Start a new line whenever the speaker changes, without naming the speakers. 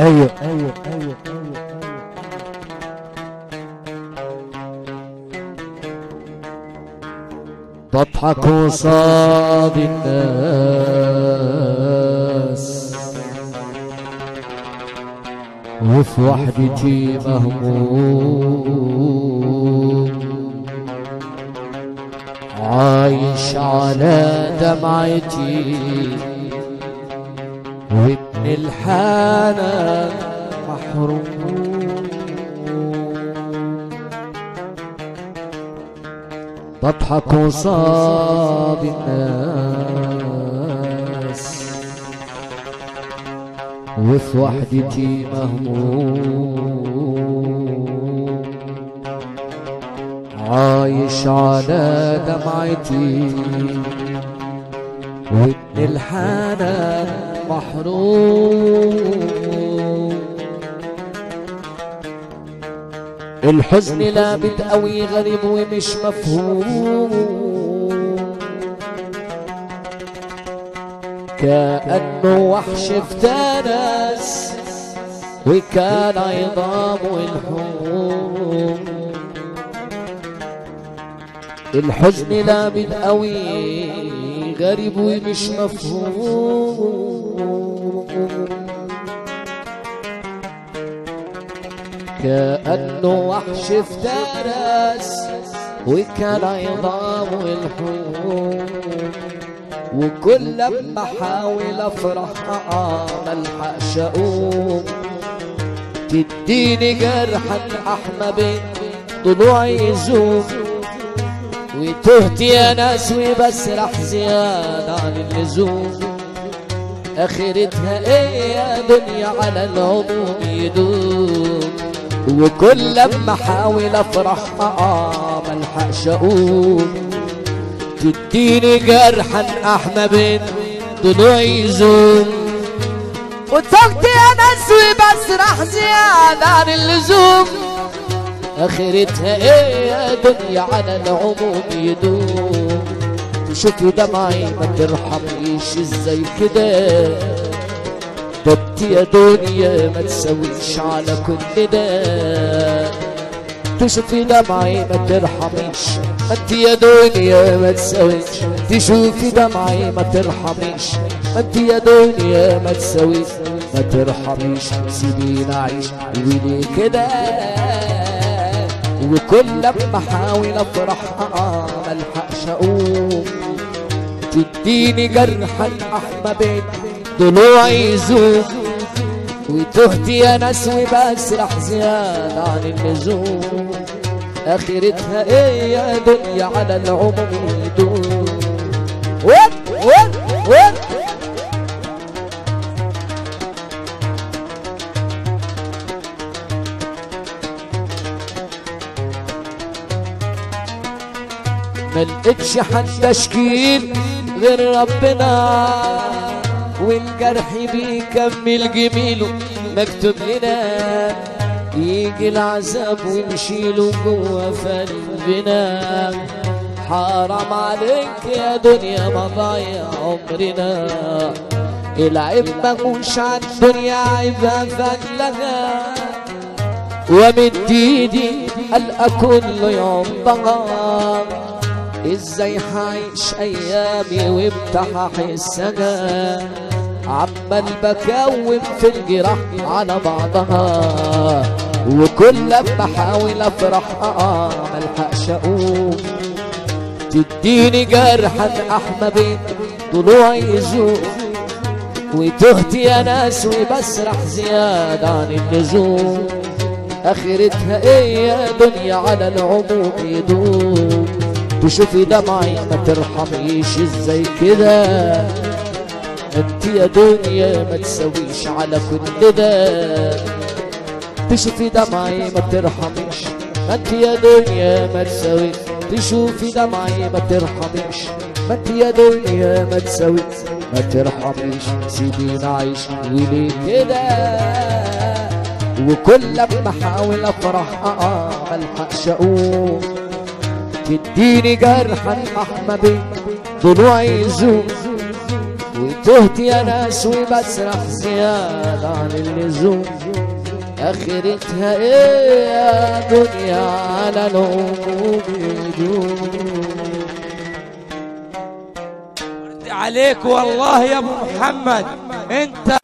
أيوه أيوه أيوه أيوه بضحك قصاد الناس. وفي وحدتي مهموم عايش على دمعتي وابن الحنان محروم. بضحك قصاد الناس. وفي وحدتي مهموم. عايش على دمعتي. وابن الحنان محروم الحزن لابد قوي غريب ومش مفهوم. كأنه وحش افترس وكان عظامه الحوم الحزن لابد قوي غريب ومش مفهوم. كأنه وحش افترس وكان عظامه الحوم وكل لما احاول أفرح ملحقش اقوم تديني جرحا احمى بين ضلوعي يزوم. وتهت يا ناس وبسرح زيادة عن اللزوم. آخرتها إيه يا دنيا على العموم يدوم. وكل لما احاول أفرح آه ملحقش أقوم. تديني جرحا احمى بين ضلوعي يزوم. وتوقتي يا ناس وبسرح زيادة عن اللزوم. آخرتها إيه يا دنيا على العموم يدوم. تشوفي دمعي ما ترحميش إزاي كده. ده انت يا دنيا ما تسويش على كل ده. تشوفي دمعي ما ترحميش انت يا دنيا ما تسويش. تشوفي دمعي ما ترحميش انت يا دنيا ما تسويش. ما ترحميش سيبيني أعيش. وليه كده. وكل لما احاول افرح آه ملحقش اقوم تديني جرحا احمى بين ضلوعي يزوم وتهت يا ناس وبسرح زيادة عن اللزوم آخرتها إيه يا دنيا على العموم يدوم. وين وين وين؟ ملقتش حد اشكيل غير ربنا والجرح بيكمل جميله مكتوب لنا. يجي العذاب ونشيله في قلبنا حرام عليك يا دنيا ما ضيع عمرنا. العيب مش على الدنيا عيبها فجلها ومن ايدي القى كل يوم بغار إزاي هعيش أيامي وامتى هحسها عمال بكون في الجراح على بعضها. وكل لما احاول أفرح آه ملحقش أقوم. تديني جرحا احمى بين ضلوعي يزوق وتهت يا ناس وبسرح زيادة عن اللزوم آخرتها إيه يا دنيا على العموم يدوم تشوفي دمعي ما ترحميش إزاي كده. أنت يا دنيا ما تسويش على كل ده. تشوفي دمعي ما ترحميش أنت يا دنيا ما تسويش تشوفي دمعي ما ترحميش ما أنت يا دنيا ما تسويش ما ترحميش سيبيني اعيش وليه كده. وكل لما احاول أفرح آه ملحقش أقوم. تديني جرحا احمى بين ضلوعي يزوم تهت يا ناس وبسرح زيادة عن اللزوم. اخرتها إيه يا دنيا على العموم يدوم
عليك والله يا أبو محمد أنت